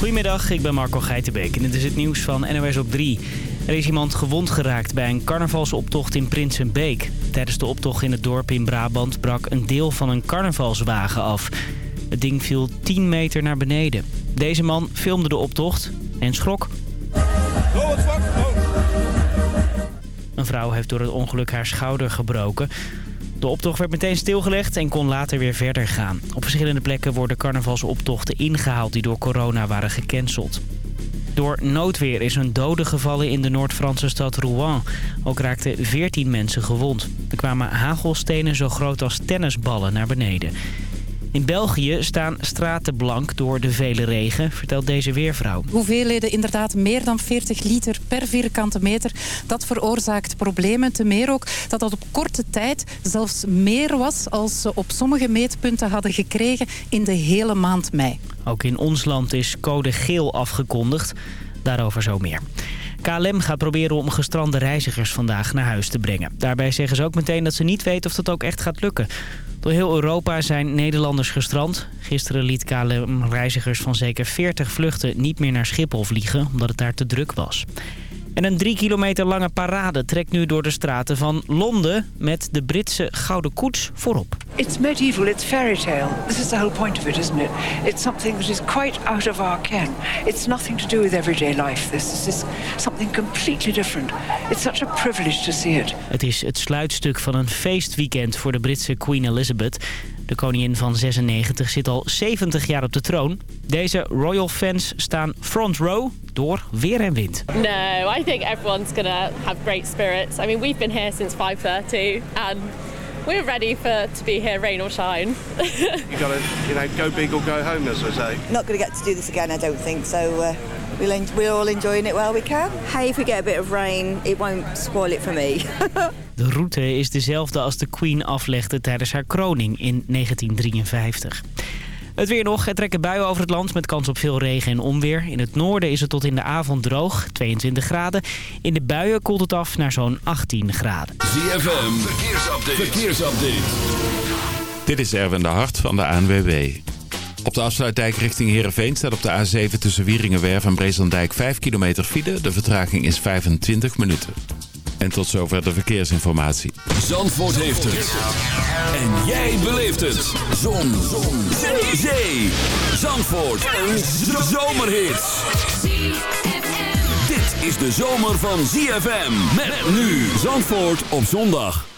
Goedemiddag, ik ben Marco Geitenbeek en dit is het nieuws van NOS op 3. Er is iemand gewond geraakt bij een carnavalsoptocht in Prinsenbeek. Tijdens de optocht in het dorp in Brabant brak een deel van een carnavalswagen af. Het ding viel 10 meter naar beneden. Deze man filmde de optocht en schrok. Een vrouw heeft door het ongeluk haar schouder gebroken. De optocht werd meteen stilgelegd en kon later weer verder gaan. Op verschillende plekken worden carnavalsoptochten ingehaald die door corona waren gecanceld. Door noodweer is een dode gevallen in de Noord-Franse stad Rouen. Ook raakten 14 mensen gewond. Er kwamen hagelstenen zo groot als tennisballen naar beneden. In België staan straten blank door de vele regen, vertelt deze weervrouw. Hoeveelheden inderdaad meer dan 40 liter per vierkante meter. Dat veroorzaakt problemen. Te meer ook dat dat op korte tijd zelfs meer was... als ze op sommige meetpunten hadden gekregen in de hele maand mei. Ook in ons land is code geel afgekondigd. Daarover zo meer. KLM gaat proberen om gestrande reizigers vandaag naar huis te brengen. Daarbij zeggen ze ook meteen dat ze niet weten of dat ook echt gaat lukken. Door heel Europa zijn Nederlanders gestrand. Gisteren liet KLM reizigers van zeker 40 vluchten niet meer naar Schiphol vliegen... omdat het daar te druk was. En een drie kilometer lange parade trekt nu door de straten van Londen... met de Britse Gouden Koets voorop. It's medieval, it's fairy tale. This is the whole point of it, isn't it? It's something that is quite out of our ken. It's nothing to do with everyday life. This is something completely different. It's such a privilege to see it. Het is het sluitstuk van een feestweekend voor de Britse Queen Elizabeth. De koningin van 96 zit al 70 jaar op de troon. Deze royal fans staan front row door weer en wind. No, I think everyone's gonna have great spirits. I mean, we've been here since 5:30 and we're ready for to be here, rain or shine. you gotta, you know, go big or go home, as we say. Not going to get to do this again, I don't think. So uh, we'll en- we're all enjoying it while we can. Hey, if we get a bit of rain, it won't spoil it for me. De route is dezelfde als de Queen aflegde tijdens haar kroning in 1953. Het weer nog. Er trekken buien over het land met kans op veel regen en onweer. In het noorden is het tot in de avond droog, 22 graden. In de buien koelt het af naar zo'n 18 graden. ZFM, verkeersupdate. verkeersupdate. Dit is Erwin de Hart van de ANWB. Op de afsluitdijk richting Heerenveen staat op de A7 tussen Wieringenwerf en Breeslandijk 5 kilometer file. De vertraging is 25 minuten. En tot zover de verkeersinformatie. Zandvoort heeft het. En jij beleeft het. Zon. Zon. Zee. Zee. Zandvoort. Een zomerhit. Dit is de zomer van ZFM. Met nu Zandvoort op zondag.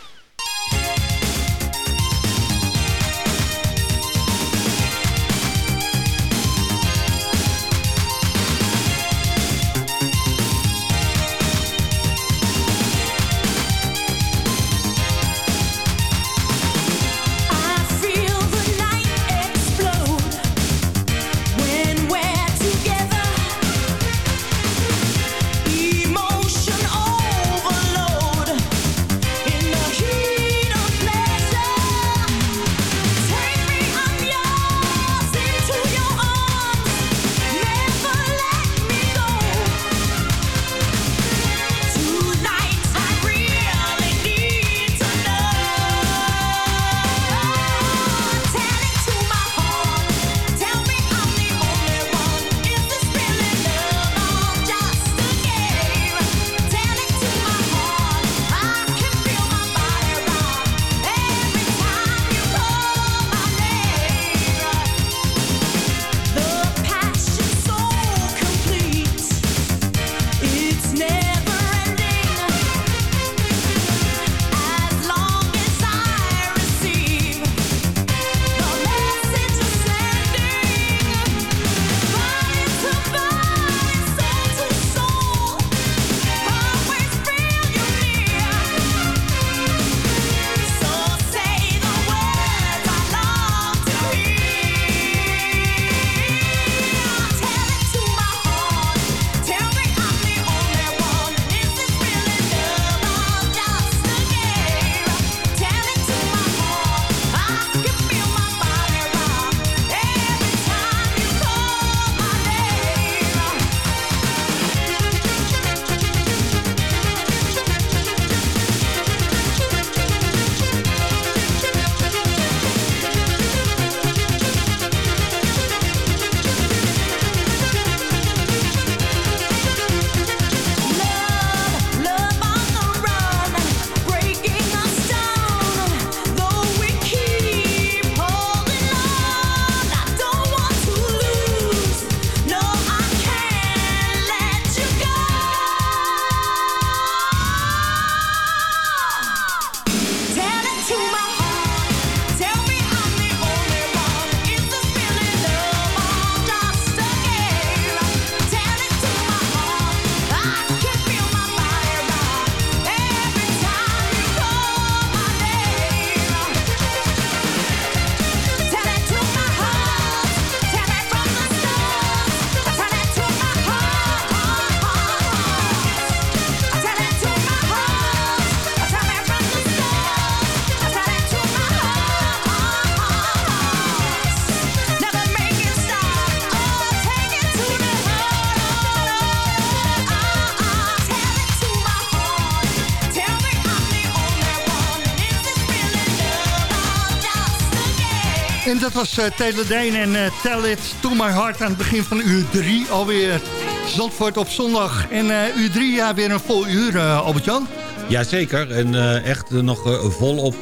Dat was uh, Taylor Dane en uh, Tell It To My Heart aan het begin van uur 3 alweer. Zandvoort op zondag. En uh, uur 3, ja, weer een vol uur, Albert-Jan. Jazeker, en echt nog volop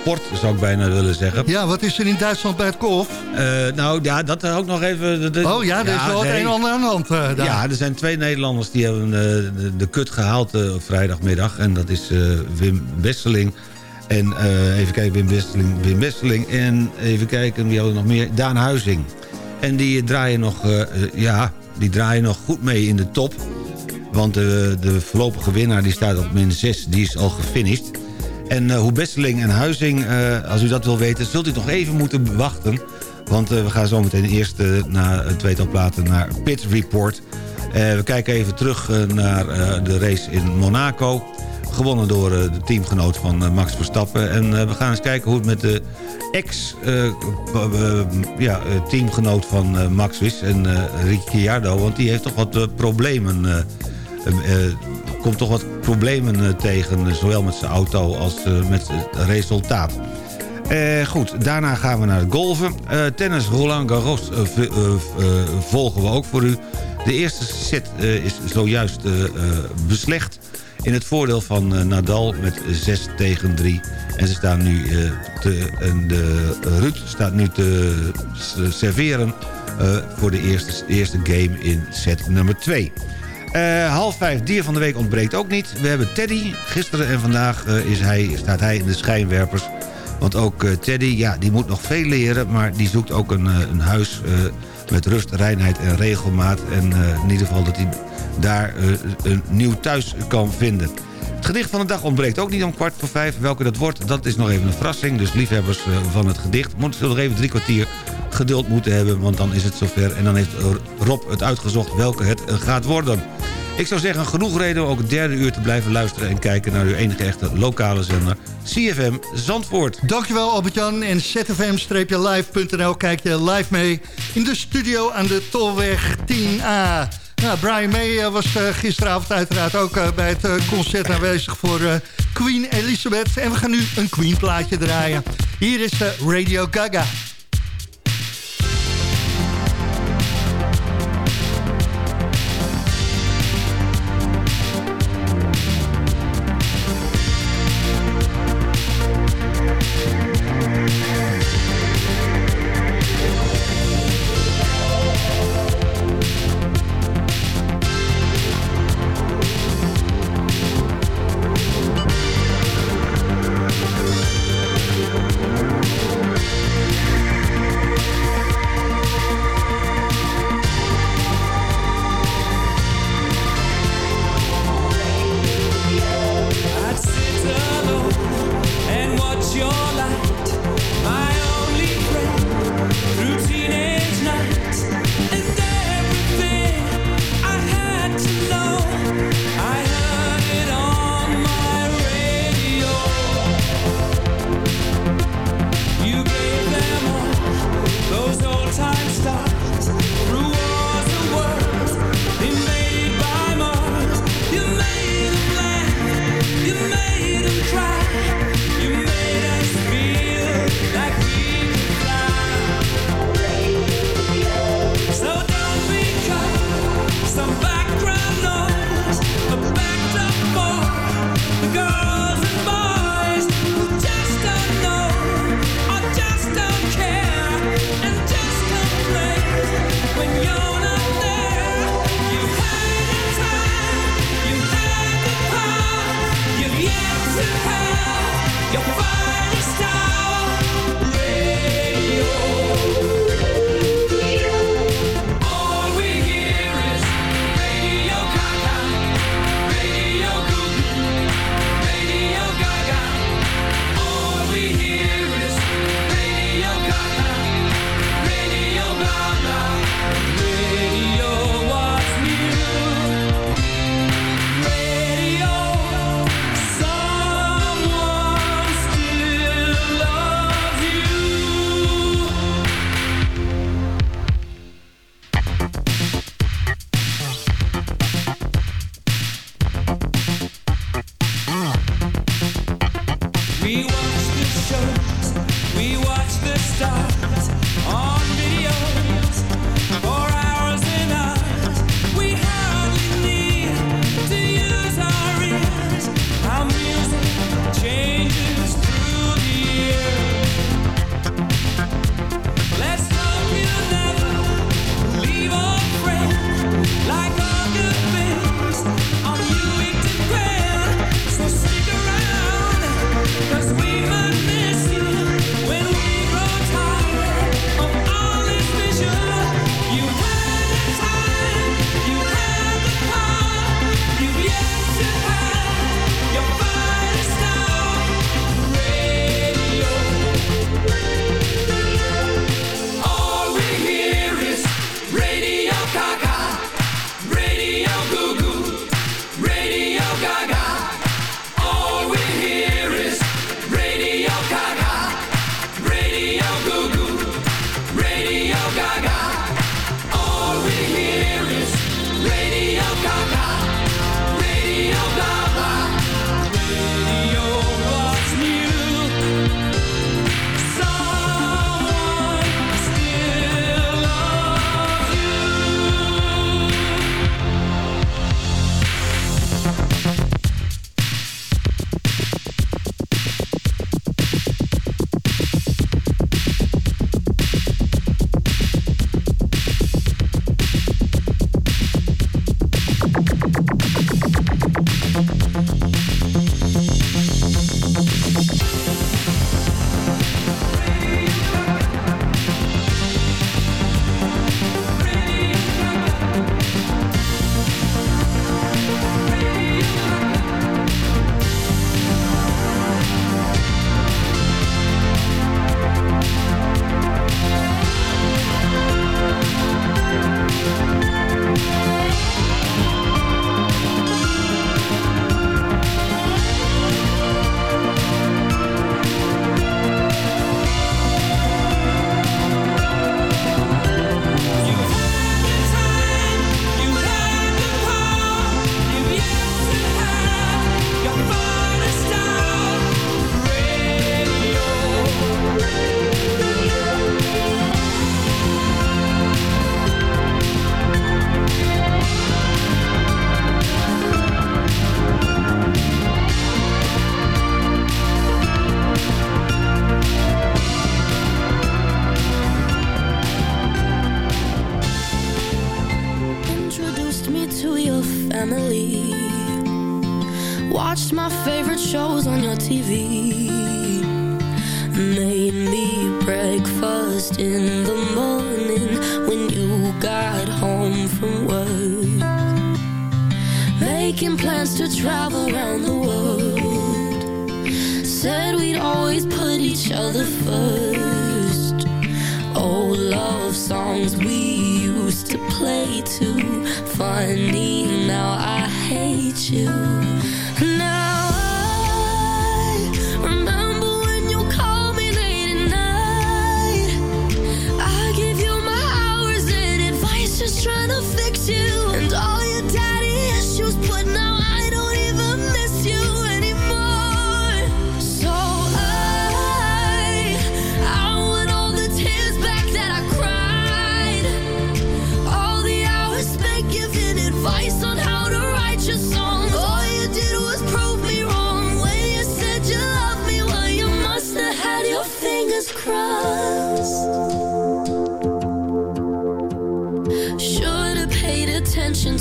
sport zou ik bijna willen zeggen. Ja, wat is er in Duitsland bij het golf? nou ja, dat ook nog even... De, oh ja, er is wel nee. het een en ander aan de hand daar. Ja, er zijn twee Nederlanders die hebben de, de kut gehaald vrijdagmiddag. En dat is Wim Wesseling en even kijken, Wim Wesseling, Wim Wesseling en even kijken, wie hadden nog meer? Daan Huizing. En die draaien nog, ja, die draaien nog goed mee in de top... Want de, de voorlopige winnaar die staat op min 6, die is al gefinished. En hoe Besseling en Huizing, als u dat wil weten, zult u nog even moeten wachten. Want we gaan zo meteen eerst na een tweetal platen naar Pit Report. we kijken even terug naar de race in Monaco. Gewonnen door de teamgenoot van Max Verstappen. En we gaan eens kijken hoe het met de ex-teamgenoot ja, van Max is. En Ricciardo, want die heeft toch wat problemen komt toch wat problemen tegen, zowel met zijn auto als met het resultaat. goed, daarna gaan we naar het golven. tennis Roland Garros volgen we ook voor u. De eerste set is zojuist beslecht in het voordeel van Nadal met 6 tegen 3. En ze staan nu te, en de Ruud staat nu te serveren voor de eerste, eerste game in set nummer 2. Uh, half vijf, dier van de week ontbreekt ook niet. We hebben Teddy. Gisteren en vandaag is hij, staat hij in de schijnwerpers. Want ook Teddy, ja, die moet nog veel leren... maar die zoekt ook een, een huis met rust, reinheid en regelmaat. En in ieder geval dat hij daar een nieuw thuis kan vinden. Het gedicht van de dag ontbreekt ook niet om kwart voor vijf. Welke dat wordt, dat is nog even een verrassing. Dus liefhebbers van het gedicht moeten nog even drie kwartier geduld moeten hebben... want dan is het zover en dan heeft Rob het uitgezocht welke het gaat worden. Ik zou zeggen, genoeg reden om ook het derde uur te blijven luisteren... en kijken naar uw enige echte lokale zender, CFM Zandvoort. Dankjewel Albert-Jan en zfm-live.nl kijk je live mee... in de studio aan de Tolweg 10A. Nou, Brian May was gisteravond uiteraard ook bij het concert aanwezig voor Queen Elizabeth. En we gaan nu een Queen plaatje draaien. Hier is Radio Gaga.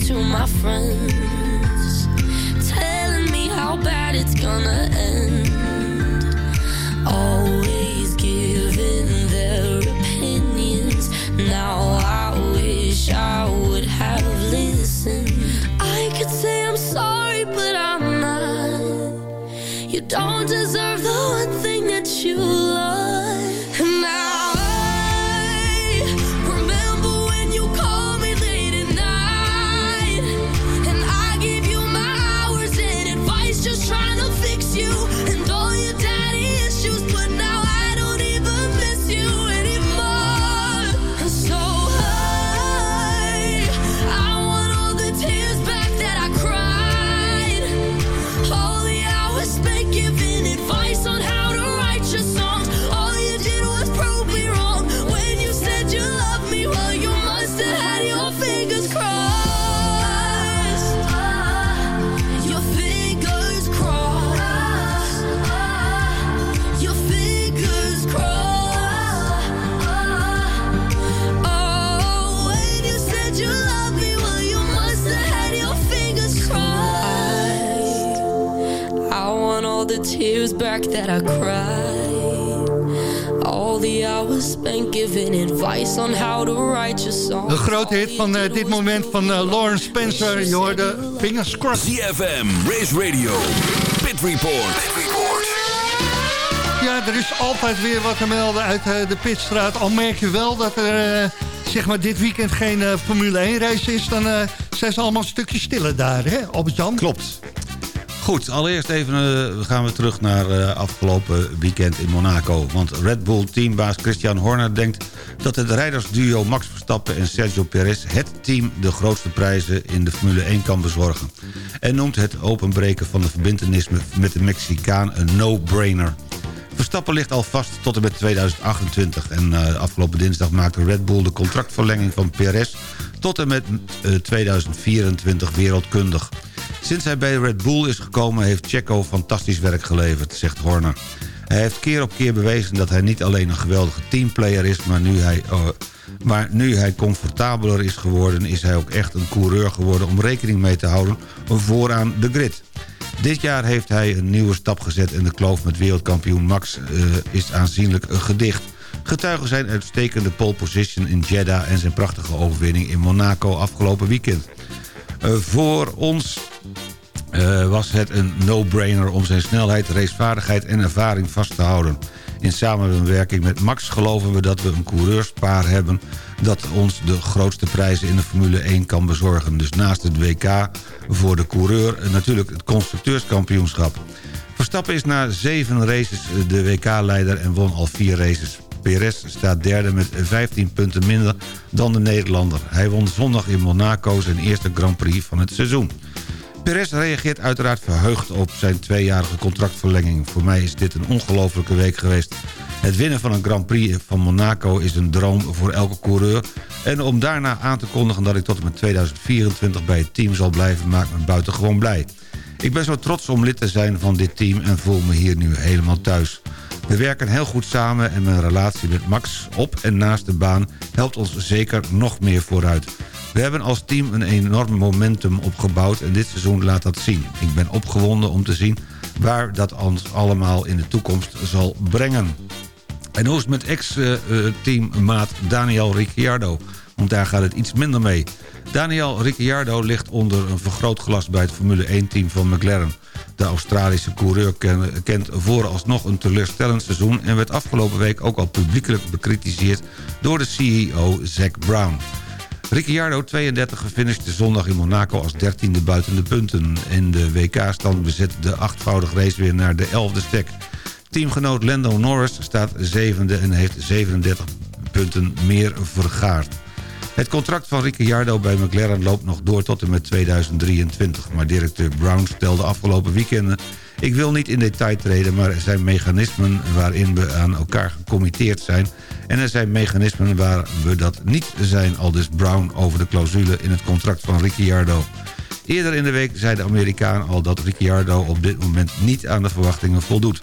To my friends, that I cried. All the hours spent giving advice on how to write your song. De grote hit van eh, dit moment van eh, Lawrence Spencer. Je hoorde Fingers Crossed. ZFM, Race Radio, Pit Report. Ja, er is altijd weer wat te melden uit eh, de pitstraat. Al merk je wel dat er zeg maar dit weekend geen Formule 1 race is... dan zijn ze allemaal een stukje stiller daar, hè, Albert-Jan? Klopt. Goed, allereerst even eh, gaan we terug naar eh, afgelopen weekend in Monaco. Want Red Bull teambaas Christian Horner denkt dat het rijdersduo Max Verstappen en Sergio Perez... het team de grootste prijzen in de Formule 1 kan bezorgen. En noemt het openbreken van de verbintenis met de Mexicaan een no-brainer. Verstappen ligt al vast tot en met 2028. En eh, afgelopen dinsdag maakte Red Bull de contractverlenging van Perez... tot en met eh, 2024 wereldkundig. Sinds hij bij Red Bull is gekomen heeft Checo fantastisch werk geleverd, zegt Horner. Hij heeft keer op keer bewezen dat hij niet alleen een geweldige teamplayer is... maar nu hij, eh, maar nu hij comfortabeler is geworden... is hij ook echt een coureur geworden om rekening mee te houden... vooraan de grid. Dit jaar heeft hij een nieuwe stap gezet... en de kloof met wereldkampioen Max eh, is aanzienlijk gedicht. Getuigen zijn uitstekende pole position in Jeddah... en zijn prachtige overwinning in Monaco afgelopen weekend. Eh, voor ons eh, was het een no-brainer om zijn snelheid, racevaardigheid en ervaring vast te houden. In samenwerking met Max geloven we dat we een coureurspaar hebben... dat ons de grootste prijzen in de Formule 1 kan bezorgen. Dus naast het WK voor de coureur eh, natuurlijk het constructeurskampioenschap. Verstappen is na zeven races de WK-leider en won al vier races. Perez staat derde met 15 punten minder dan de Nederlander. Hij won zondag in Monaco zijn eerste Grand Prix van het seizoen. Perez reageert uiteraard verheugd op zijn tweejarige contractverlenging. Voor mij is dit een ongelofelijke week geweest. Het winnen van een Grand Prix van Monaco is een droom voor elke coureur. En om daarna aan te kondigen dat ik tot en met 2024 bij het team zal blijven... maakt me buitengewoon blij. Ik ben zo trots om lid te zijn van dit team en voel me hier nu helemaal thuis. We werken heel goed samen en mijn relatie met Max op en naast de baan helpt ons zeker nog meer vooruit. We hebben als team een enorm momentum opgebouwd en dit seizoen laat dat zien. Ik ben opgewonden om te zien waar dat ons allemaal in de toekomst zal brengen. En hoe is het met ex-teammaat Daniel Ricciardo? Want daar gaat het iets minder mee. Daniel Ricciardo ligt onder een vergrootglas bij het Formule 1-team van McLaren. De Australische coureur ken- kent vooralsnog een teleurstellend seizoen... en werd afgelopen week ook al publiekelijk bekritiseerd door de CEO Zack Brown. Ricciardo, 32, finishte zondag in Monaco als 13e buiten de punten. In de WK-stand bezet de achtvoudig racewinnaar de 11e stek. Teamgenoot Lando Norris staat zevende en heeft 37 punten meer vergaard. Het contract van Ricciardo bij McLaren loopt nog door tot en met 2023. Maar directeur Brown stelde afgelopen weekenden... ik wil niet in detail treden, maar er zijn mechanismen waarin we aan elkaar gecommitteerd zijn... en er zijn mechanismen waar we dat niet zijn, al dus Brown over de clausule in het contract van Ricciardo. Eerder in de week zei de Amerikaan al dat Ricciardo op dit moment niet aan de verwachtingen voldoet.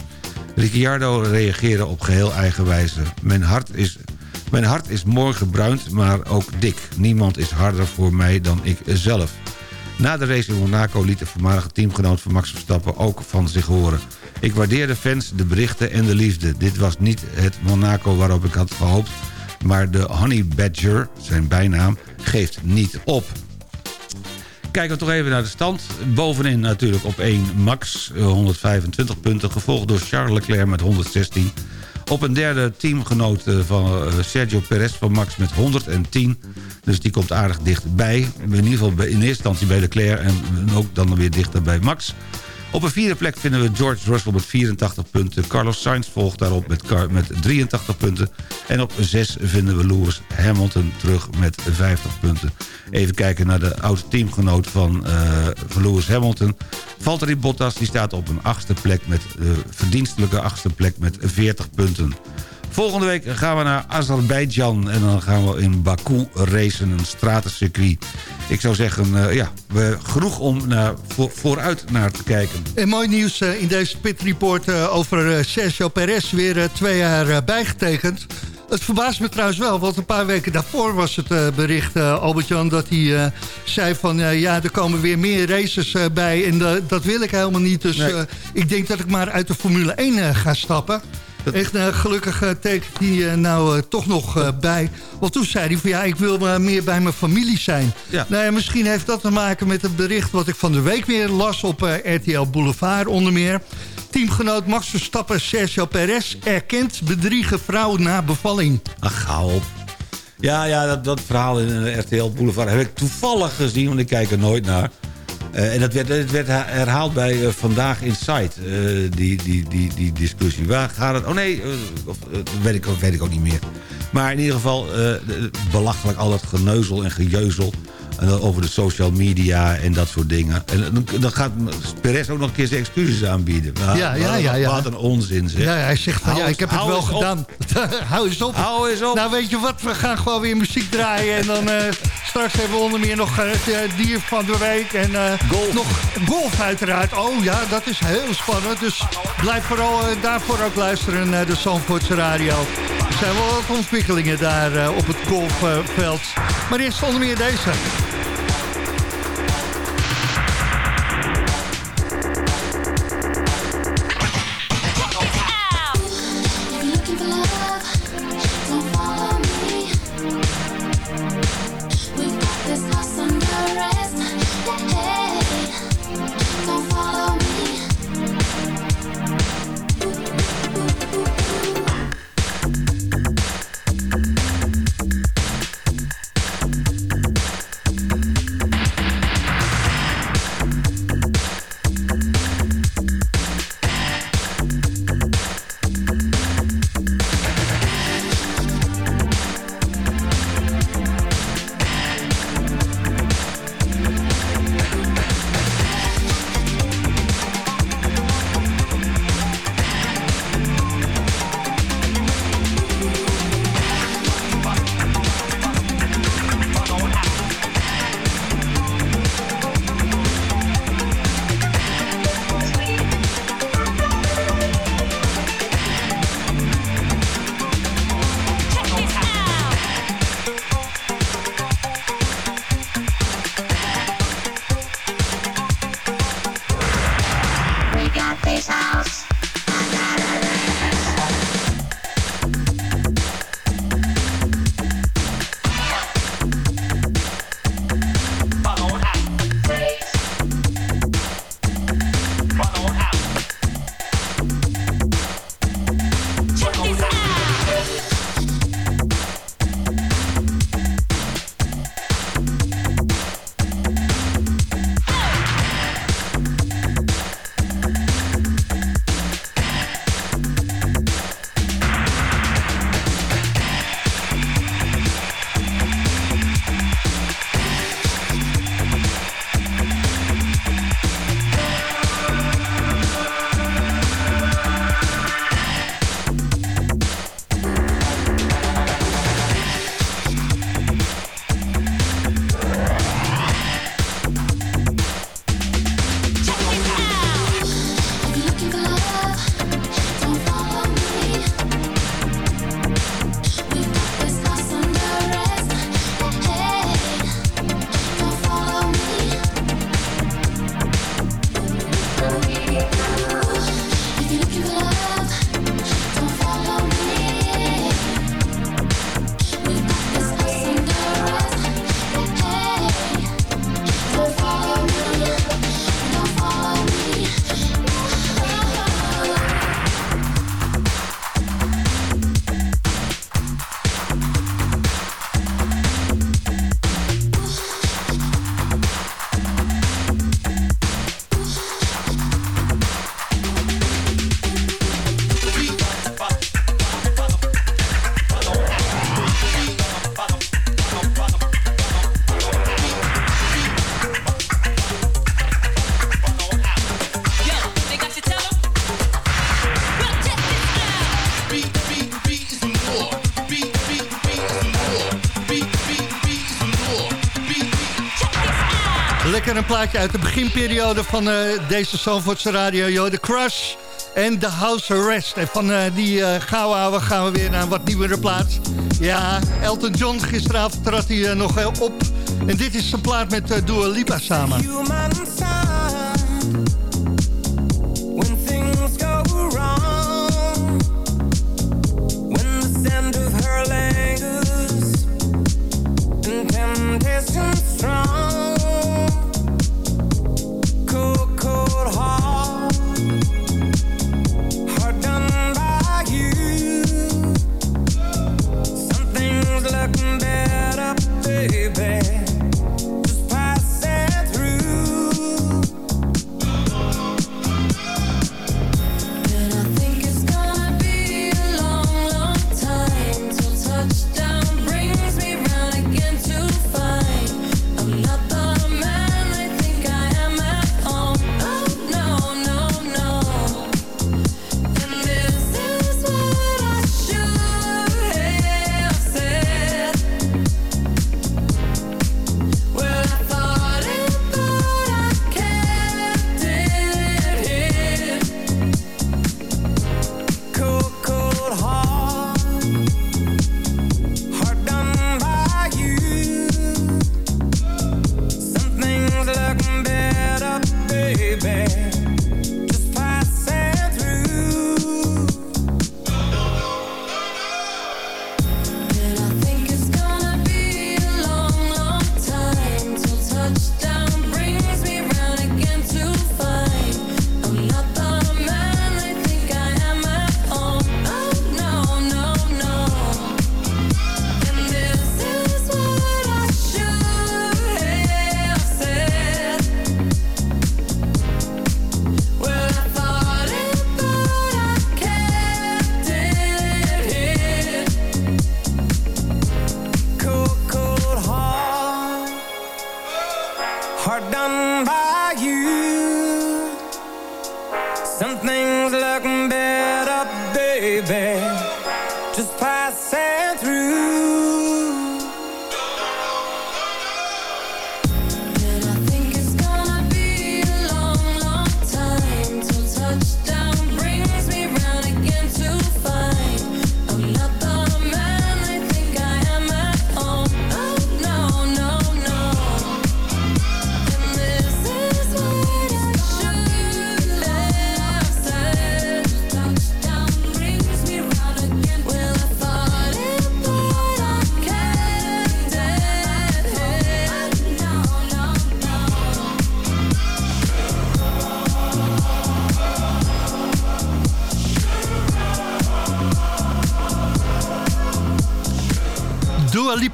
Ricciardo reageerde op geheel eigen wijze. Mijn hart is mijn hart is mooi gebruind, maar ook dik. Niemand is harder voor mij dan ik zelf. Na de race in Monaco liet de voormalige teamgenoot van Max Verstappen ook van zich horen. Ik waardeer de fans, de berichten en de liefde. Dit was niet het Monaco waarop ik had gehoopt... maar de Honey Badger, zijn bijnaam, geeft niet op. Kijken we toch even naar de stand. Bovenin natuurlijk op 1 Max, eh, 125 punten. Gevolgd door Charles Leclerc met 116. Op een derde teamgenoot eh, van eh, Sergio Perez van Max met 110. Dus die komt aardig dichtbij. In ieder geval in eerste instantie bij Leclerc en ook dan weer dichter bij Max. Op een vierde plek vinden we George Russell met 84 punten. Carlos Sainz volgt daarop met, met 83 punten. En op 6 vinden we Lewis Hamilton terug met 50 punten. Even kijken naar de oude teamgenoot van, van Lewis Hamilton. Valtteri Bottas die staat op een achtste plek met eh, verdienstelijke achtste plek met 40 punten. Volgende week gaan we naar Azerbeidzjan en dan gaan we in Baku racen, een stratencircuit. Ik zou zeggen, eh, ja, we, genoeg om naar, voor- vooruit naar te kijken. En mooi nieuws eh, in deze pit report eh, over Sergio Perez. Weer twee jaar bijgetekend. Het verbaast me trouwens wel, want een paar weken daarvoor was het bericht, eh, Albert-Jan... dat hij zei van, ja, er komen weer meer races bij... en dat wil ik helemaal niet. Dus Nee. ik denk dat ik maar uit de Formule 1 eh, ga stappen. Echt eh, gelukkig eh, tekent hij eh, nou eh, toch nog bij. Want toen zei hij van, ja, ik wil meer bij mijn familie zijn. Ja. Nou ja, misschien heeft dat te maken met het bericht... wat ik van de week weer las op RTL Boulevard onder meer. Teamgenoot Max Verstappen, Sergio Perez... erkent bedriegen vrouw na bevalling. Ach, hou op. Ja, ja dat, dat verhaal in RTL Boulevard heb ik toevallig gezien, want ik kijk er nooit naar. Eh, en dat werd, werd herhaald bij eh, Vandaag Insight, eh, die, die, die, die discussie. Waar gaat het? Oh nee, of, weet, ik, weet ik ook niet meer. Maar in ieder geval, belachelijk al dat geneuzel en gejeuzel... En dan over de social media en dat soort dingen. En dan, dan gaat Perez ook nog een keer zijn excuses aanbieden. Nou, Ja, ja, wat- ja, ja. Wat een onzin zeg. Ja, hij zegt van, ja, ik heb het wel gedaan. Hou eens op. Hou eens op. Nou, weet je wat, we gaan gewoon weer muziek draaien. En dan eh, straks hebben we onder meer nog eh, het eh, dier van de week. En eh, nog golf uiteraard. Oh ja, dat is heel spannend. Dus blijf vooral eh, daarvoor ook luisteren naar de Zandvoortse Radio. Er zijn wel wat ontwikkelingen daar eh, op het golfveld. maar eerst onder meer deze. Lekker een plaatje uit de beginperiode van eh, deze Zandvoortse radio. Yo, The Crush en The House Arrest. En van eh, die uh, gauw gaan we weer naar een wat nieuwere plaats. Ja, Elton John gisteravond trad hij eh, nog eh, op. En dit is zijn plaat met eh, Dua Lipa samen. When things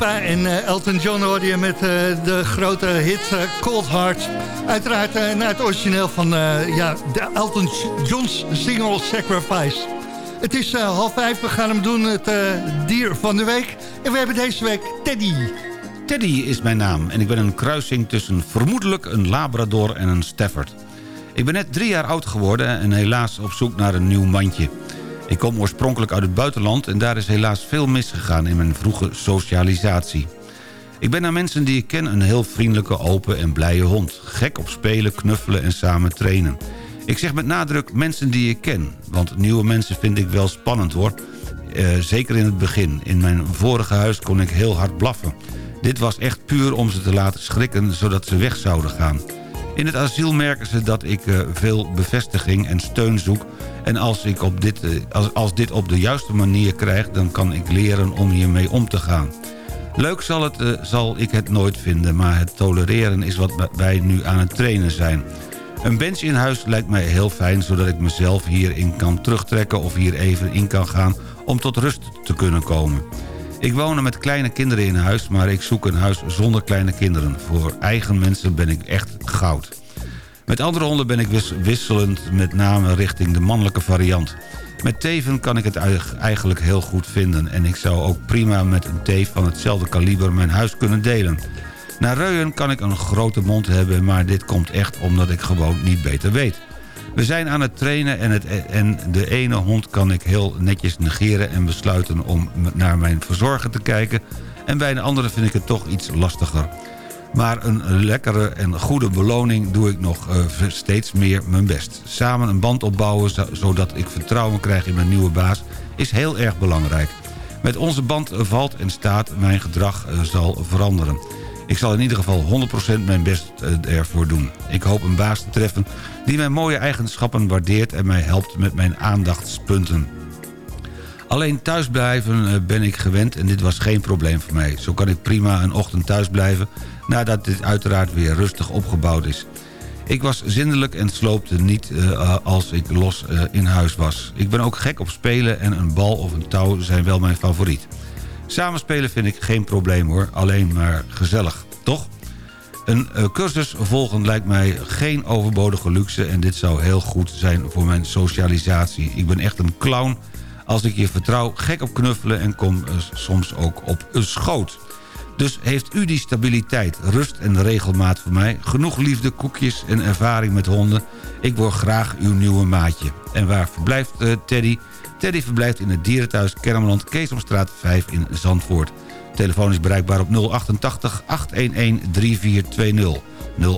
En eh, Elton John hoorde je met eh, de grote hit eh, Cold Heart. Uiteraard naar het origineel van ja, de Elton John's single Sacrifice. Het is half vijf, we gaan hem doen, het dier van de week. En we hebben deze week Teddy. Teddy is mijn naam en ik ben een kruising tussen vermoedelijk een Labrador en een Stafford. Ik ben net drie jaar oud geworden en helaas op zoek naar een nieuw mandje. Ik kom oorspronkelijk uit het buitenland en daar is helaas veel misgegaan in mijn vroege socialisatie. Ik ben naar mensen die ik ken een heel vriendelijke, open en blije hond. Gek op spelen, knuffelen en samen trainen. Ik zeg met nadruk mensen die ik ken, want nieuwe mensen vind ik wel spannend hoor. Eh, zeker in het begin. In mijn vorige huis kon ik heel hard blaffen. Dit was echt puur om ze te laten schrikken, zodat ze weg zouden gaan. In het asiel merken ze dat ik eh, veel bevestiging en steun zoek... en als, ik op dit, eh, als, als dit op de juiste manier krijg... dan kan ik leren om hiermee om te gaan. Leuk zal, het, eh, zal ik het nooit vinden... maar het tolereren is wat wij nu aan het trainen zijn. Een bench in huis lijkt mij heel fijn... zodat ik mezelf hierin kan terugtrekken of hier even in kan gaan... om tot rust te kunnen komen. Ik woon met kleine kinderen in huis, maar ik zoek een huis zonder kleine kinderen. Voor eigen mensen ben ik echt goud. Met andere honden ben ik wis- wisselend, met name richting de mannelijke variant. Met teven kan ik het eig- eigenlijk heel goed vinden... en ik zou ook prima met een teef van hetzelfde kaliber mijn huis kunnen delen. Na reuien kan ik een grote mond hebben, maar dit komt echt omdat ik gewoon niet beter weet. We zijn aan het trainen en, het, en de ene hond kan ik heel netjes negeren... en besluiten om naar mijn verzorger te kijken... en bij de andere vind ik het toch iets lastiger. Maar een lekkere en goede beloning doe ik nog eh, steeds meer mijn best. Samen een band opbouwen zo- zodat ik vertrouwen krijg in mijn nieuwe baas is heel erg belangrijk. Met onze band valt en staat mijn gedrag eh, zal veranderen. Ik zal in ieder geval 100% mijn best eh, ervoor doen. Ik hoop een baas te treffen die mijn mooie eigenschappen waardeert... en mij helpt met mijn aandachtspunten. Alleen thuisblijven eh, ben ik gewend en dit was geen probleem voor mij. Zo kan ik prima een ochtend thuis blijven... nadat dit uiteraard weer rustig opgebouwd is. Ik was zindelijk en sloopte niet eh, als ik los in huis was. Ik ben ook gek op spelen en een bal of een touw zijn wel mijn favoriet. Samenspelen vind ik geen probleem hoor, alleen maar gezellig, toch? Een eh, cursus volgen lijkt mij geen overbodige luxe... en dit zou heel goed zijn voor mijn socialisatie. Ik ben echt een clown als ik je vertrouw, gek op knuffelen... en kom eh, soms ook op een schoot. Dus heeft u die stabiliteit, rust en regelmaat voor mij... genoeg liefde, koekjes en ervaring met honden... ik word graag uw nieuwe maatje. En waar verblijft eh, Teddy? Teddy verblijft in het dierenthuis Kermeland... Keesomstraat 5 in Zandvoort. Telefoon is bereikbaar op 088 811 3420.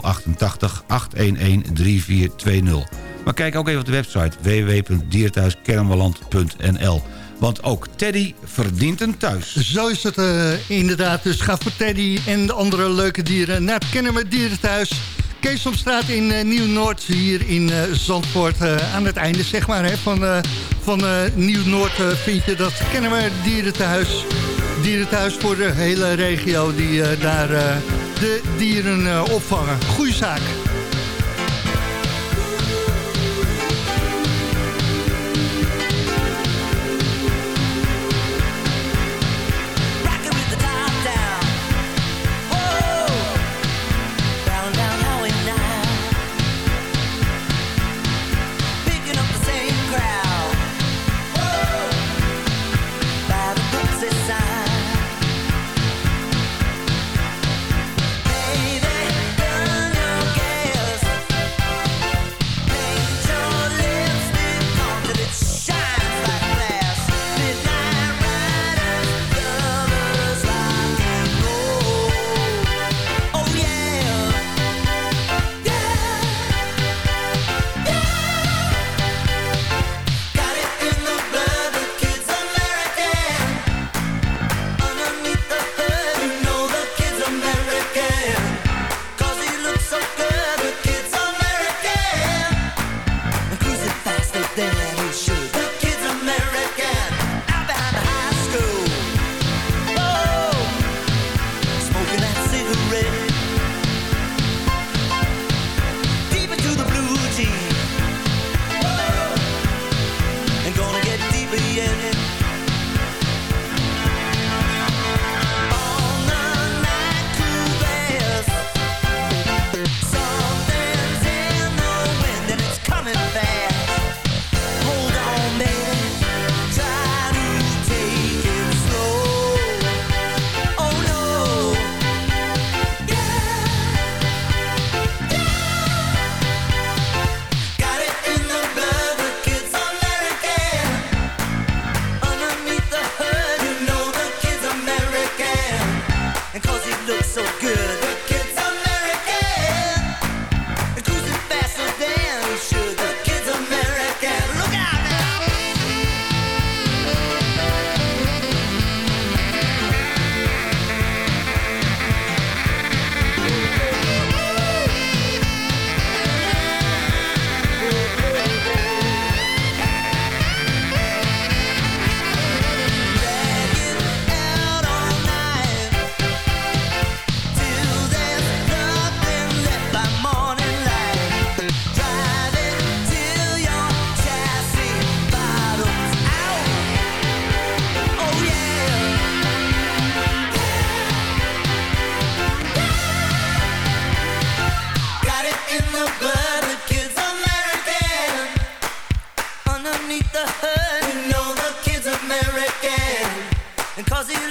088 811 3420. Maar kijk ook even op de website www.dierenthuiskermeland.nl. Want ook Teddy verdient een thuis. Zo is het eh, inderdaad. Dus ga voor Teddy en de andere leuke dieren naar het Kennemer Dierenthuis. Keesomstraat in eh, Nieuw-Noord hier in eh, Zandvoort. eh, aan het einde zeg maar hè, van, van Nieuw-Noord vind je dat Kennemer Dierenthuis. Dierenthuis voor de hele regio die daar de dieren opvangen. Goeie zaak.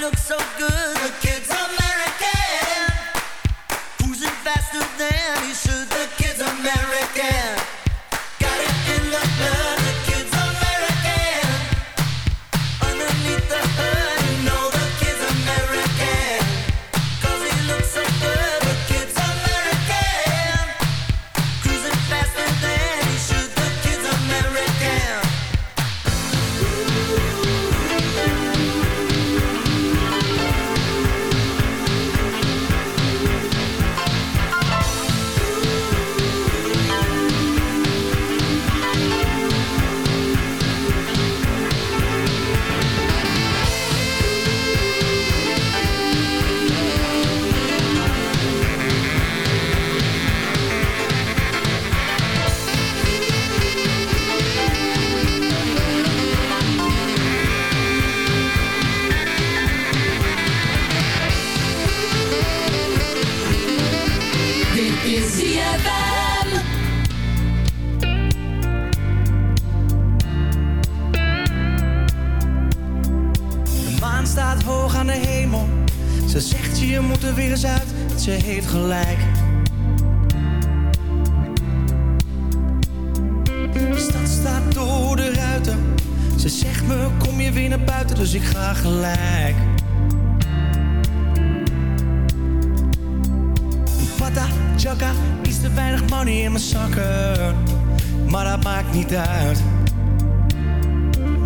look so good. Chaka, iets te weinig money in mijn zakken. Maar dat maakt niet uit.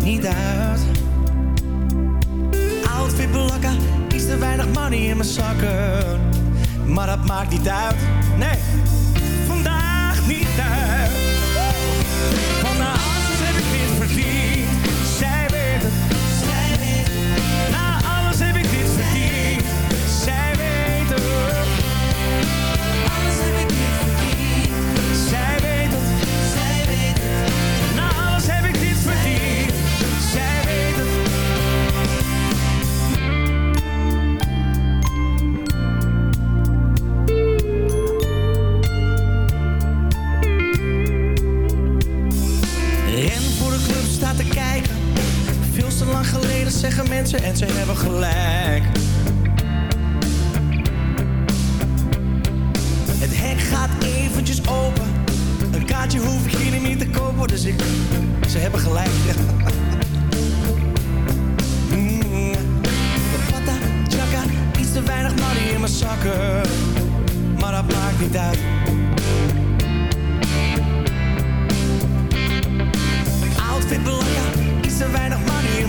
Niet uit. Outfit belakka, iets te weinig money in mijn zakken. Maar dat maakt niet uit. Nee, vandaag niet uit. Zeggen mensen en ze hebben gelijk. Het hek gaat eventjes open. Een kaartje hoef ik hier niet te kopen, dus ik... Ze hebben gelijk. Mm. Pata, chaka, iets te weinig money in mijn zakken. Maar dat maakt niet uit. outfit belangrijk. Iets te weinig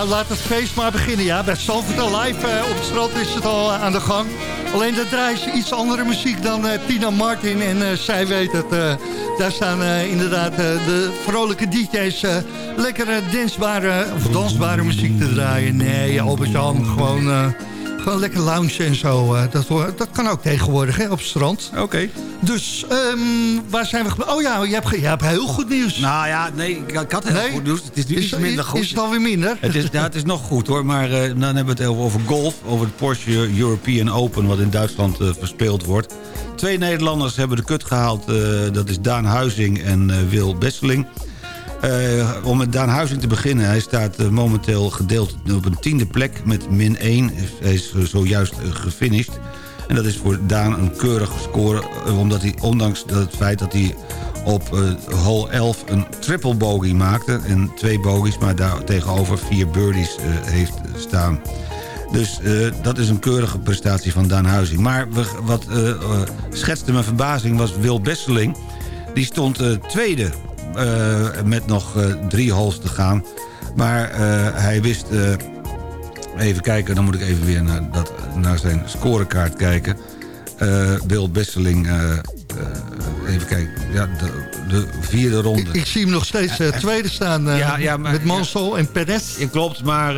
Nou, laat het feest maar beginnen. Ja, bij Salford Live eh, op het strand is het al eh, aan de gang. Alleen dat ze iets andere muziek dan eh, Tina Martin en zij weet het. daar staan inderdaad de vrolijke DJ's lekkere dansbare, of dansbare muziek te draaien. Nee, Albert-Jan, gewoon, gewoon lekker loungen en zo. eh, dat, dat kan ook tegenwoordig hè, op het strand. Oké. Dus ehm, waar zijn we... Oh ja, je hebt, je hebt heel goed nieuws. Nou ja, nee, ik, ik had heel Nee? goed nieuws. Het is nu iets minder goed. is het alweer minder? Het is, ja, het is nog goed hoor, maar eh, dan hebben we het over, over golf. Over het Porsche European Open, wat in Duitsland eh, verspeeld wordt. Twee Nederlanders hebben de kut gehaald. eh, dat is Daan Huizing en Wil Besseling. Eh, om met Daan Huizing te beginnen. Hij staat eh, momenteel gedeeld op een tiende plek met min 1. Hij is zojuist eh, gefinished. En dat is voor Daan een keurige score. Omdat hij, ondanks het feit dat hij op hole 11 een triple bogey maakte. En twee bogies, maar daar tegenover vier birdies heeft staan. Dus dat is een keurige prestatie van Daan Huizing. Maar wat schetste mijn verbazing was Wil Besseling. Die stond tweede met nog eh, drie holes te gaan. Maar eh, hij wist... eh, even kijken, dan moet ik even weer naar, dat, naar zijn scorekaart kijken. eh Wil Besseling... eh, even kijken, ja, de, de vierde ronde. Ik, ik zie hem nog steeds eh, tweede staan eh, Ja, ja, maar- met Mansell en Perez. Klopt, maar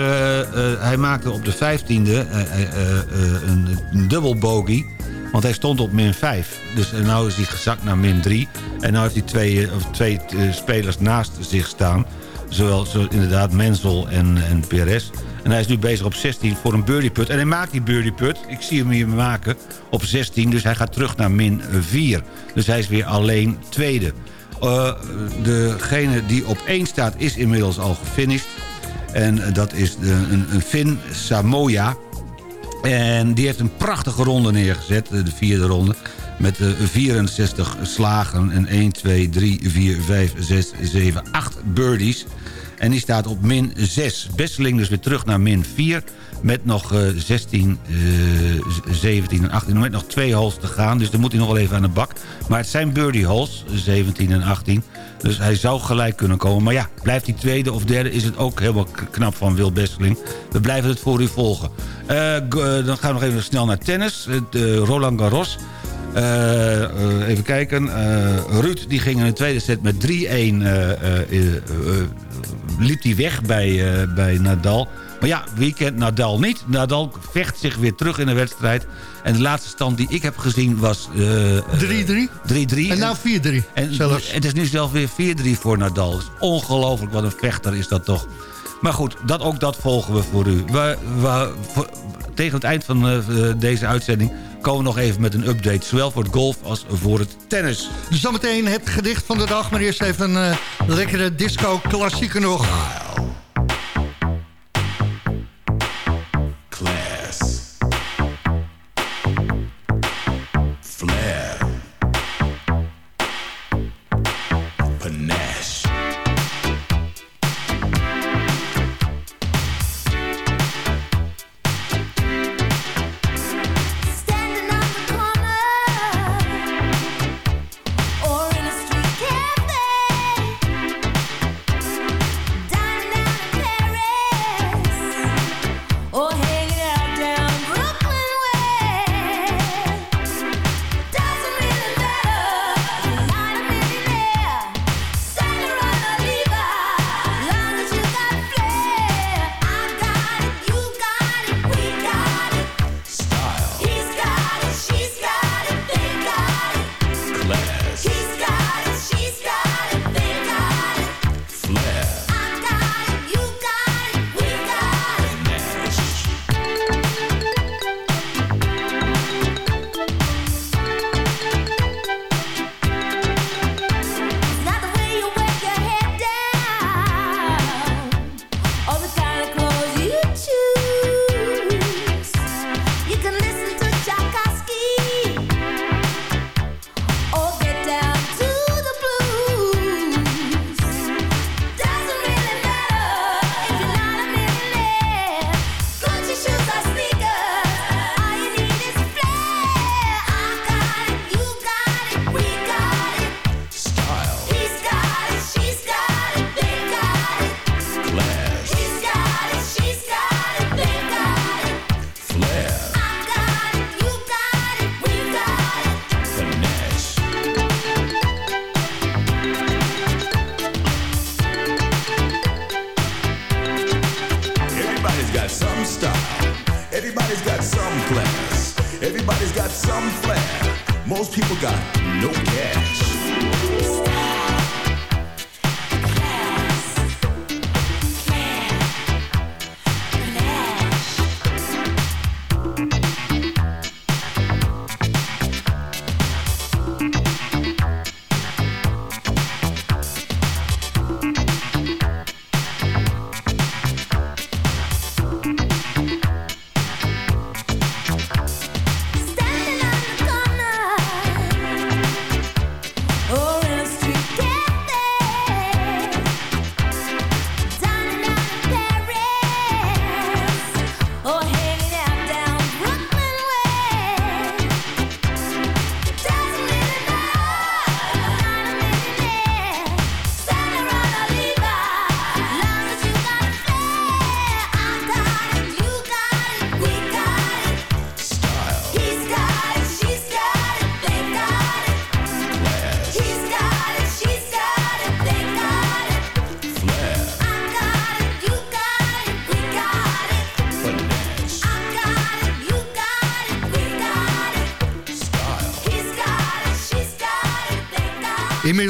hij maakte op de 15e eh, een, een dubbel bogey. Want hij stond op min 5. Dus en nu is hij gezakt naar min 3. En nu heeft hij twee, of twee spelers naast zich staan. Zowel zo, inderdaad Menzel en, en Perez. En hij is nu bezig op 16 voor een birdie putt. En hij maakt die birdie putt. Ik zie hem hier maken op 16. Dus hij gaat terug naar min 4. Dus hij is weer alleen tweede. Eh, degene die op 1 staat is inmiddels al gefinished. En eh, dat is de, een, een Finn Samoa. En die heeft een prachtige ronde neergezet, eh, de vierde ronde. Met eh, 64 slagen en 1, 2, 3, 4, 5, 6, 7, 8 birdies. En die staat op min 6. Besseling dus weer terug naar min 4. Met nog eh, 16, eh, 17 en 18. Met nog twee holes te gaan. Dus dan moet hij nog wel even aan de bak. Maar het zijn birdie holes, 17 en 18. Dus hij zou gelijk kunnen komen. Maar ja, blijft hij tweede of derde is het ook helemaal knap van Wil Besseling. We blijven het voor u volgen. Eh, eh, dan gaan we nog even snel naar tennis. Eh, Roland Garros. Eh, eh, even kijken. Eh, Ruud die ging in de tweede set met 3-1. Eh, eh, eh, eh, liep hij weg bij, eh, bij Nadal. Maar ja, wie kent Nadal niet? Nadal vecht zich weer terug in de wedstrijd. En de laatste stand die ik heb gezien was... eh, eh, 3-3. 3-3. En nou 4-3 En het is nu zelf weer 4-3 voor Nadal. Ongelooflijk, wat een vechter is dat toch. Maar goed, dat, ook dat volgen we voor u. We, we- voor- tegen het eind van eh, deze uitzending komen we nog even met een update. Zowel voor het golf als voor het tennis. Dus zometeen het gedicht van de dag. Maar eerst even een eh, lekkere disco-klassieker nog.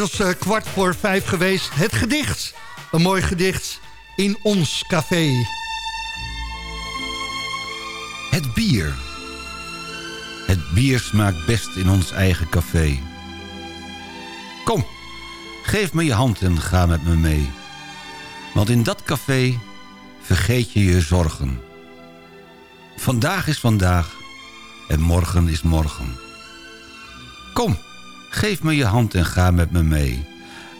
Inmiddels eh, kwart voor vijf geweest. Het gedicht. Een mooi gedicht in ons café. Het bier. Het bier smaakt best in ons eigen café. Kom, geef me je hand en ga met me mee. Want in dat café vergeet je je zorgen. Vandaag is vandaag en morgen is morgen. Kom, geef me je hand en ga met me mee.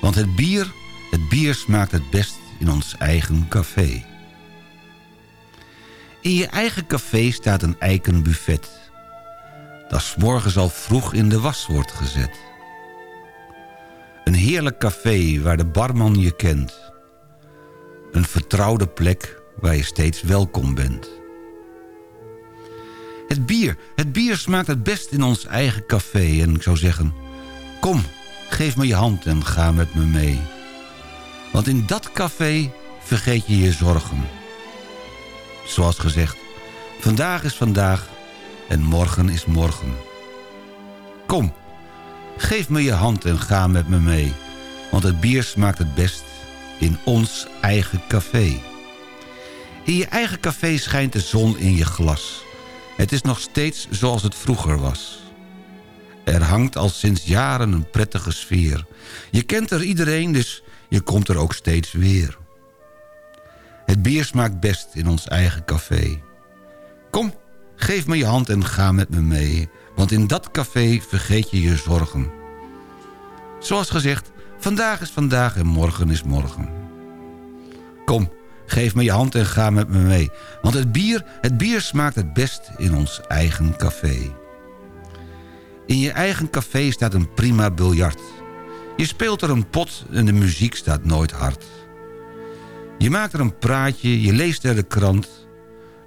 Want het bier, het bier smaakt het best in ons eigen café. In je eigen café staat een eiken buffet. Dat 's morgens al vroeg in de was wordt gezet. Een heerlijk café waar de barman je kent. Een vertrouwde plek waar je steeds welkom bent. Het bier, het bier smaakt het best in ons eigen café. En ik zou zeggen, kom, geef me je hand en ga met me mee. Want in dat café vergeet je je zorgen. Zoals gezegd, vandaag is vandaag en morgen is morgen. Kom, geef me je hand en ga met me mee. Want het bier smaakt het best in ons eigen café. In je eigen café schijnt de zon in je glas. Het is nog steeds zoals het vroeger was. Er hangt al sinds jaren een prettige sfeer. Je kent er iedereen, dus je komt er ook steeds weer. Het bier smaakt best in ons eigen café. Kom, geef me je hand en ga met me mee. Want in dat café vergeet je je zorgen. Zoals gezegd, vandaag is vandaag en morgen is morgen. Kom, geef me je hand en ga met me mee. Want het bier, het bier smaakt het best in ons eigen café. In je eigen café staat een prima biljart. Je speelt er een pot en de muziek staat nooit hard. Je maakt er een praatje, je leest er de krant.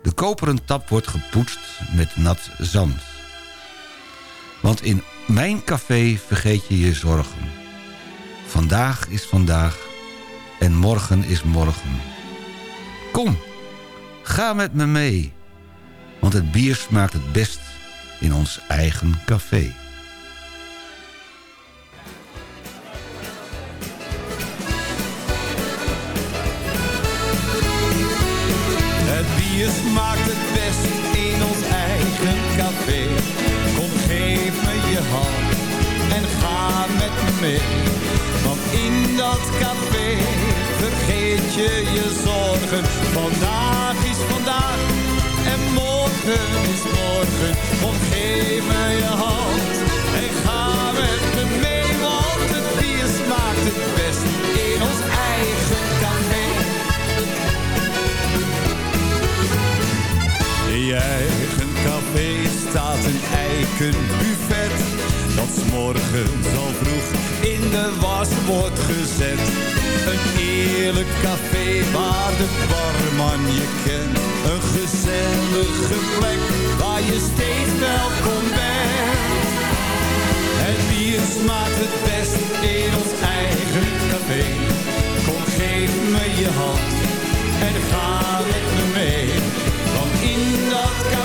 De koperen tap wordt gepoetst met nat zand. Want in mijn café vergeet je je zorgen. Vandaag is vandaag en morgen is morgen. Kom, ga met me mee. Want het bier smaakt het best in ons eigen café. Het bier smaakt het best in ons eigen café. Kom, geef me je hand en ga met me mee. Want in dat café vergeet je je zorgen. Vandaag is vandaag en morgen is morgen. Kom, geef me je hand en ga met me mee. Want het bier smaakt het best in ons eigen café. In je eigen café staat een eiken buffet Dat 's morgens al vroeg in de was wordt gezet. Een eerlijk café waar de barman je kent. Een gezellige plek waar je steeds welkom bent Het bier smaakt het best in ons eigen café. Kom geef me je hand en ga met me mee. Want in dat café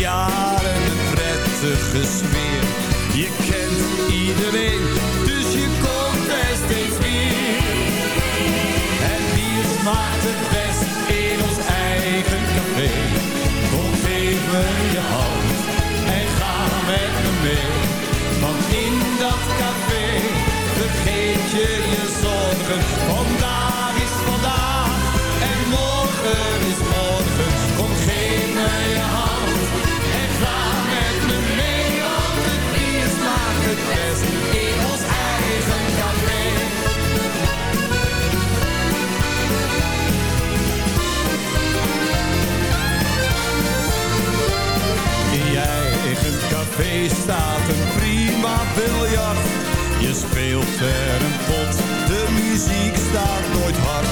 jaren een prettige sfeer. Je kent iedereen, dus je komt er steeds weer. Het bier smaakt het best in ons eigen café. Kom, me je hand en ga met me mee. Want in dat café vergeet je je zorgen. Café staat een prima biljart café of ver een pot. De muziek staat nooit hard.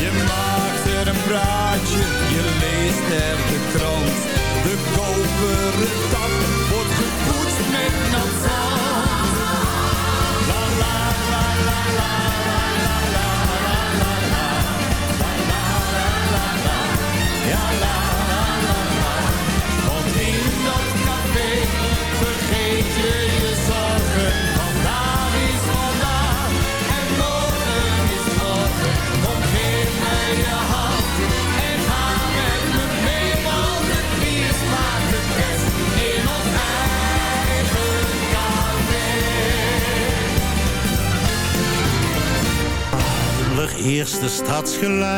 Je maakt er een praatje, je leest er de krant.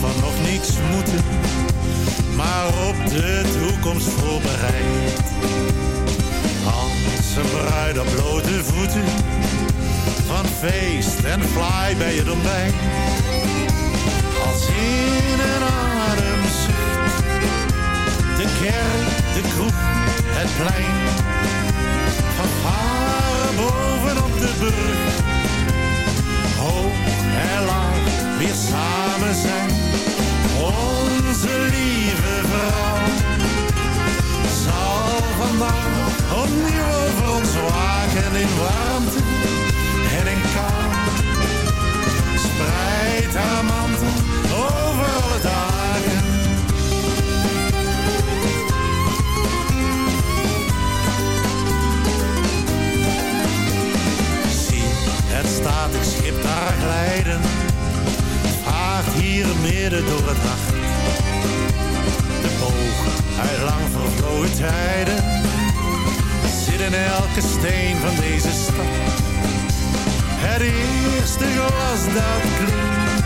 Van nog niks moeten, maar op de toekomst voorbereid. Als een bruid op blote voeten, van feest en fly bij het ontbijt. Als in een ademzucht, de kerk, de kroeg, het plein van varen bovenop de brug. Hoog en laag weer samen zijn. Onze lieve vrouw zal vandaag opnieuw over ons waken in warmte en in kou. Het eerste glas dat klinkt.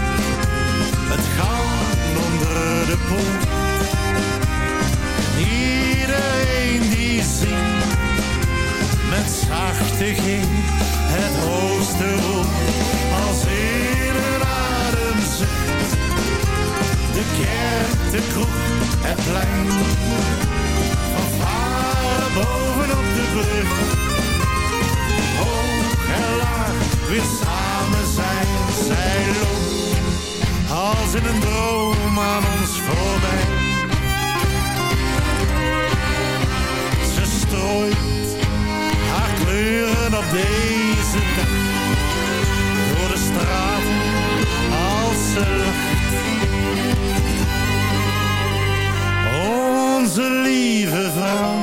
Het goud onder de poort. Iedereen die zingt met zachte G het hoogste als in een ademzucht. De kerk, de kroeg, het plein, van varen bovenop de brug. En weer samen zijn, zij loopt als in een droom aan ons voorbij. Ze strooit haar kleuren op deze dag. Door de straten als ze lacht. Onze lieve vrouw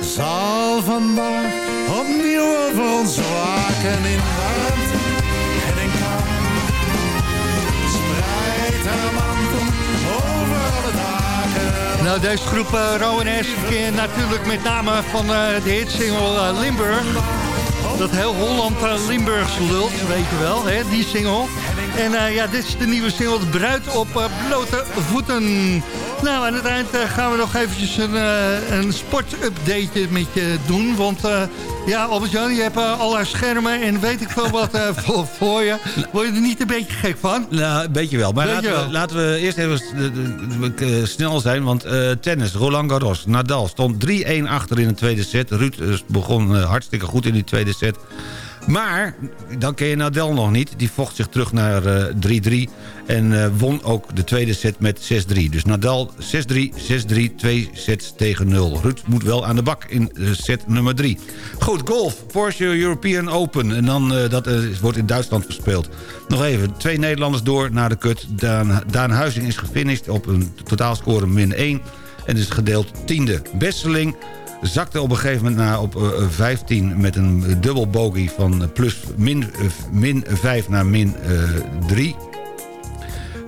zal vandaag opnieuw over ons waken in warmte en in kou. Spreid haar mantel over alle dagen. Nou, deze groep uh, Rowan je natuurlijk met name van eh, de hitsingle eh, Limburg. Dat heel Holland uh, Limburgs lult, weet je wel, hè, die single. En ja, dit is de nieuwe single, Bruid op blote voeten. Nou, aan het eind eh, gaan we nog eventjes een, eh, een sportupdate met je doen. Want eh, ja, Albert-Jan, je hebt uh, allerlei schermen en weet ik veel wat uh, voor, voor, je. Word je er niet een beetje gek van? Nou, een beetje wel. Maar laten, wel. We, laten we eerst even uh, snel zijn. Want tennis, Roland Garros, Nadal stond 3-1 achter in de tweede set. Ruud begon hartstikke goed in die tweede set. Maar, dan ken je Nadal nog niet. Die vocht zich terug naar 3-3. Uh, en uh, won ook de tweede set met 6-3. Dus Nadal 6-3, 6-3, twee sets tegen 0. Ruud moet wel aan de bak in uh, set nummer 3. Goed, golf. Porsche European Open. En dan, uh, dat wordt in Duitsland verspeeld. Nog even, twee Nederlanders door naar de kut. Daan, Daan Huizing is gefinished op een totaalscore min 1. En is gedeeld tiende. Besseling zakte op een gegeven moment naar op uh, 15 met een dubbel bogey van plus min, min 5 naar min uh, 3.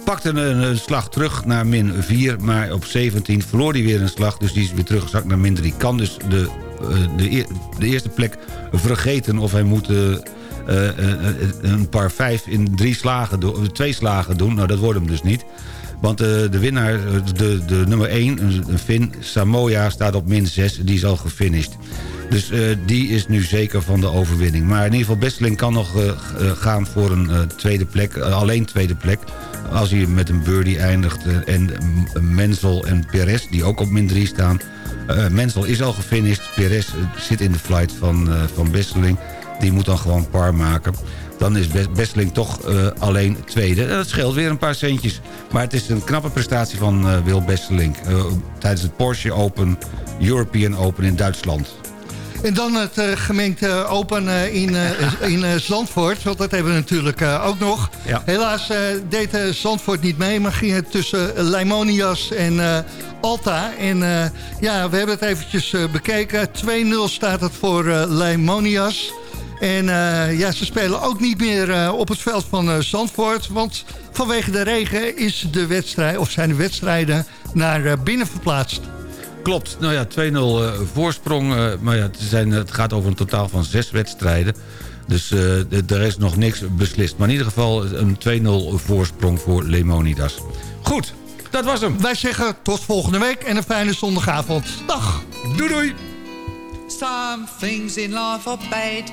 Pakte een, slag terug naar min 4, maar op 17 verloor hij weer een slag. Dus die is weer teruggezakt naar min 3. Kan dus de de, de eerste plek vergeten... of hij moet eh, eh, eh, een par 5 in drie slagen twee slagen doen. Nou, dat wordt hem dus niet. Want eh, de winnaar, eh, de, de nummer 1, een Finn, Samoa, staat op min 6. Die is al gefinished. Dus eh, die is nu zeker van de overwinning. Maar in ieder geval, Besseling kan nog eh, eh, gaan voor een eh, tweede plek. eh, alleen tweede plek. Als hij met een birdie eindigt. eh, en Menzel en Perez, die ook op min 3 staan. Eh Menzel is al gefinished. Perez eh, zit in de flight van, eh, van Besseling. Die moet dan gewoon par maken. Dan is Bes- Besseling toch eh, alleen tweede. En dat scheelt weer een paar centjes. Maar het is een knappe prestatie van eh, Wil Besseling. eh, tijdens het Porsche Open, European Open in Duitsland. En dan het eh, gemengd eh, open eh, in, eh, in eh, Zandvoort. Want dat hebben we natuurlijk eh, ook nog. Ja. Helaas eh, deed eh, Zandvoort niet mee. Maar ging het tussen eh, Leimonias en eh, Alta. En eh, ja, we hebben het eventjes eh, bekeken. 2-0 staat het voor eh Leimonias. En eh, ja, ze spelen ook niet meer eh, op het veld van eh, Zandvoort. Want vanwege de regen is de wedstrijd, of zijn de wedstrijden naar eh, binnen verplaatst. Klopt, nou ja, 2-0 eh, voorsprong. eh, maar ja, het, zijn, het gaat over een totaal van zes wedstrijden. Dus eh, er is nog niks beslist. Maar in ieder geval een 2-0 voorsprong voor Lemonidas. Goed, dat was hem. Wij zeggen tot volgende week en een fijne zondagavond. Dag. Doei doei. Some things in life are bad.